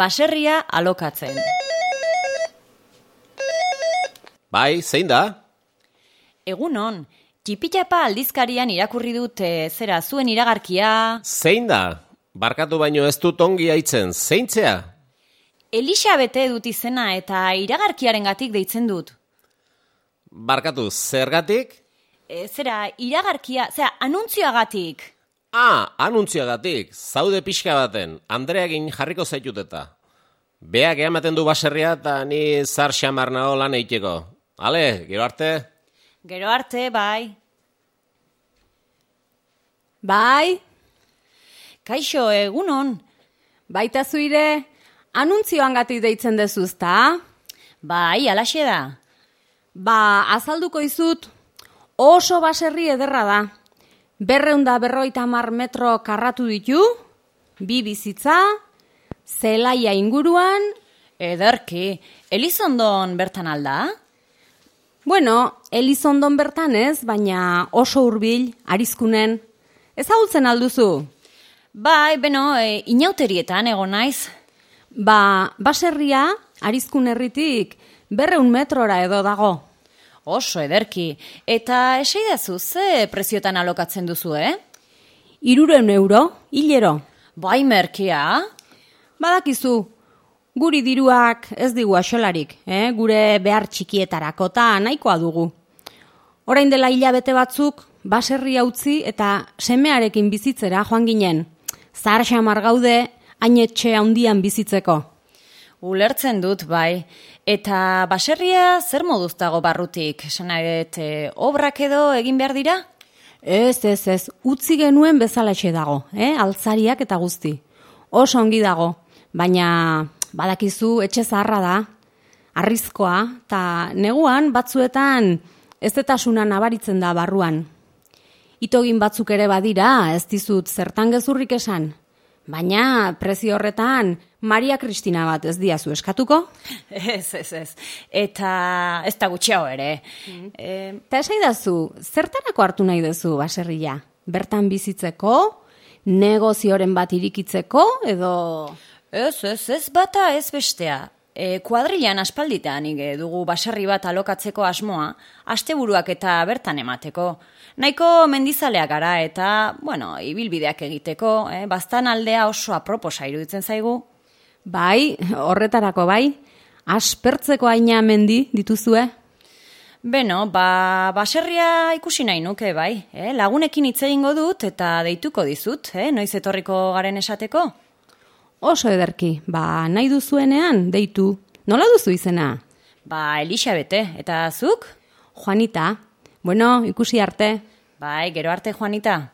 baserria alokatzen. Bai, zein da? Egunon, txipitxapa aldizkarian irakurri dut eh, zera zuen iragarkia... Zein da? Barkatu baino ez dut ongi aitzen, zeintzea? Elisa bete dut izena eta iragarkiaren gatik deitzen dut. Barkatu, zergatik? E, zera, iragarkia, zera, anuntzioagatik. Ah, anuntziagatik, zaude pixka baten, Andreagin jarriko zaitut eta. Beak ematen du baserria eta ni zar xamar nago lan eiteko. Ale, gero arte? Gero arte, bai. Bai, Kaixo, egunon. baita zuire, anuntzioan gatik deitzen dezuzta? Bai, alaxe da. Ba, azalduko izut, oso baserri ederra da. Berreunda berroita mar metro karratu ditu, bi bizitza, zelaia inguruan, Ederki, Elizondon bertan alda? bueno, Elizondon bertan ez, baina oso hurbil, arizkunen. Ezagutzen alduzu? Bai, beno, e, inauterietan egon naiz. Ba, baserria, arizkun herritik, berreun metrora edo dago. Oso ederki. Eta eseidazu, ze preziotan alokatzen duzu, eh? Irureun euro, hilero. Bai, merkia. Badakizu, guri diruak ez digu axolarik, eh? gure behar txikietarako eta nahikoa dugu. Orain dela hilabete batzuk, baserria utzi eta semearekin bizitzera joan ginen. Zahar xamar gaude, hainetxe handian bizitzeko. Ulertzen dut, bai. Eta baserria zer moduz dago barrutik? Dut, e, obrak edo egin behar dira? Ez, ez, ez, utzi genuen bezalaxe dago, eh? altzariak eta guzti. Oso ongi dago, baina badakizu etxe zaharra da, arrizkoa, eta neguan batzuetan ez detasuna nabaritzen da barruan. Itogin batzuk ere badira, ez dizut zertan gezurrik esan, baina prezio horretan Maria Kristina bat ez diazu eskatuko? Ez, ez, ez. Eta ez da gutxiago ere. E, Eta esaidazu, zertarako hartu nahi duzu baserria? Bertan bizitzeko, negozioren bat irikitzeko, edo... ez, ez, ez bata ez bestea. E, kuadrilan aspalditan ige dugu baserri bat alokatzeko asmoa, asteburuak eta bertan emateko. Nahiko mendizaleak gara eta, bueno, ibilbideak egiteko, eh, bastan aldea oso aproposa iruditzen zaigu. Bai, horretarako bai, aspertzeko aina mendi dituzue. Beno, ba, baserria ikusi nahi nuke, bai. Eh? Lagunekin hitz egingo dut eta deituko dizut, eh? noiz etorriko garen esateko. Oso ederki, ba, nahi duzuenean, deitu. Nola duzu izena? Ba, Elisa bete, eta zuk? Juanita. Bueno, ikusi arte. Bai, gero arte, Juanita.